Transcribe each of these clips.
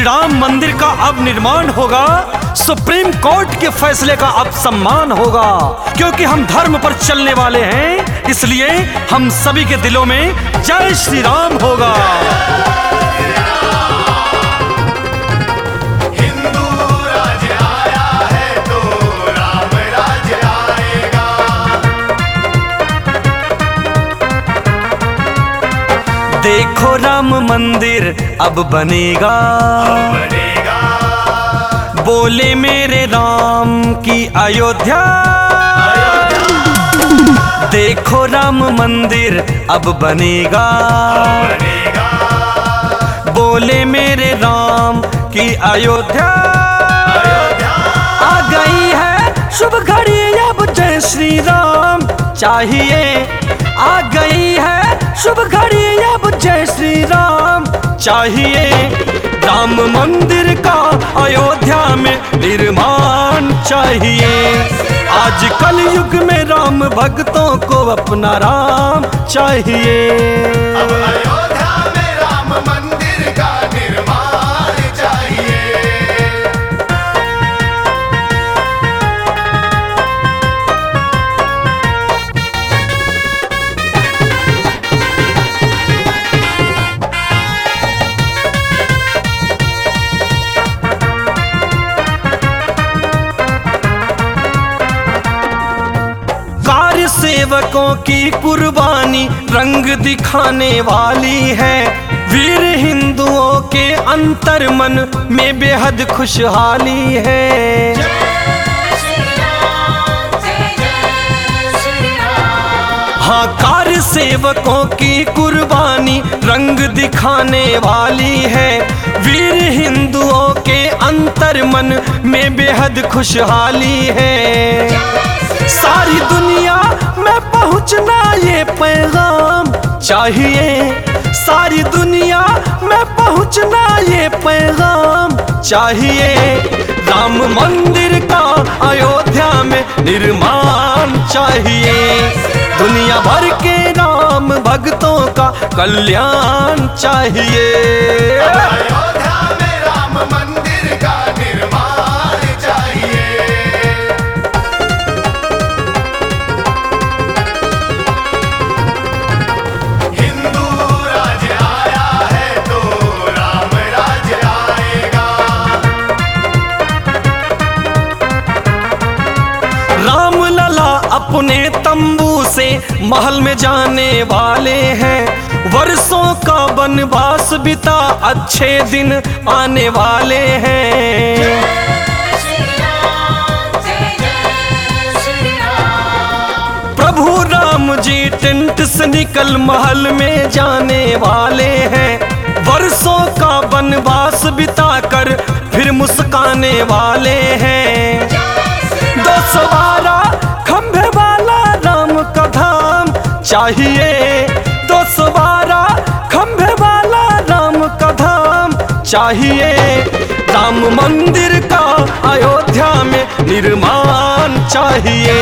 श्री राम मंदिर का अब निर्माण होगा, सुप्रीम कोर्ट के फैसले का अब सम्मान होगा, क्योंकि हम धर्म पर चलने वाले हैं, इसलिए हम सभी के दिलों में जय श्री राम होगा। राम मंदिर अब बनेगा। बोले मेरे राम की अयोध्या। देखो राम मंदिर अब बनेगा। बनेगा बोले मेरे राम की अयोध्या। आ गई है शुभ घड़ी अब जय श्री राम। चाहिए, आ गई है शुभ चाहिए। राम मंदिर का अयोध्या में निर्माण चाहिए। आज कल युग में राम भक्तों को अपना राम चाहिए। अब अयोध्या में राम मंदिर का निर्माण सेवकों की कुर्बानी रंग दिखाने वाली है। वीर हिंदुओं के अंतर मन में बेहद खुशहाली है। हाँ कार्य सेवकों की कुर्बानी रंग दिखाने वाली है। वीर हिंदुओं के अंतर मन में बेहद खुशहाली है। सारी दुनिया में पहुँचना ये पैगाम चाहिए। सारी दुनिया में पहुँचना ये पैगाम चाहिए। राम मंदिर का अयोध्या में निर्माण चाहिए। दुनिया भर के राम भक्तों का कल्याण चाहिए। महल में जाने वाले हैं। वर्षों का वनवास बिता, अच्छे दिन आने वाले हैं। प्रभु राम जी टेंट से निकल महल में जाने वाले हैं। वर्षों का वनवास बिता कर फिर मुस्काने वाले हैं। दो सवारा चाहिए। दो सवारा, खंभे वाला राम का धाम चाहिए। राम मंदिर का अयोध्या में निर्माण चाहिए।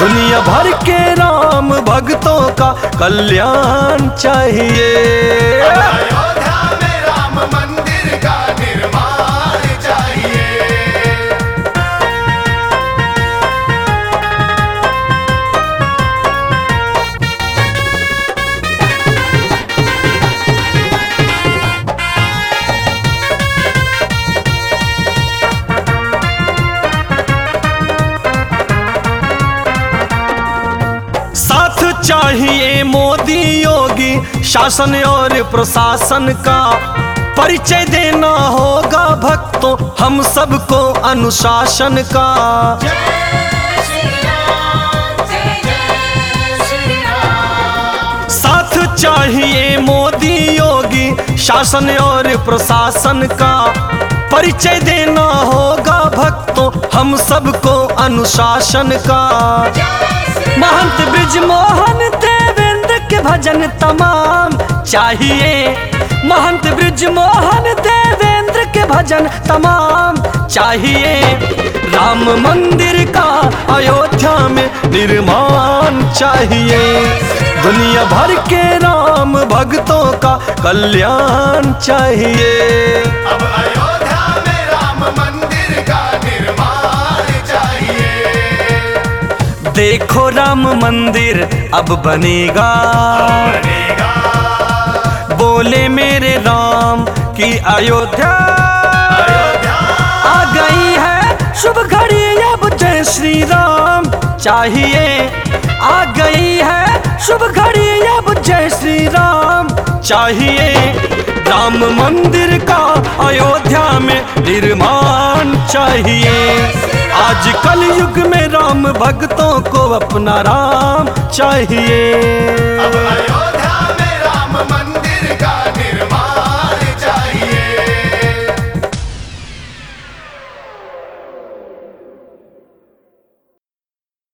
दुनिया भर के राम भक्तों का कल्याण चाहिए। चाहिए मोदी योगी, शासन और प्रशासन का परिचय देना होगा भक्तों, हम सबको अनुशासन का। साथ चाहिए मोदी योगी, शासन और प्रशासन का परिचय देना होगा भक्तों, हम सबको अनुशासन का। महंत ब्रिज मोहन देवेंद्र के भजन तमाम चाहिए। महंत ब्रिज मोहन देवेंद्र के भजन तमाम चाहिए। राम मंदिर का अयोध्या में निर्माण चाहिए। दुनिया भर के राम भक्तों का कल्याण चाहिए। अब अयोध्या में राम मंदिर का देखो राम मंदिर अब बनेगा। बनेगा बोले मेरे राम की अयोध्या आ गई है शुभ घड़ी अब जय श्री राम। चाहिए आ गई है शुभ घड़ी अब जय श्री राम। चाहिए राम मंदिर का अयोध्या निर्माण चाहिए। आज कल युग में राम भक्तों को अपना राम चाहिए।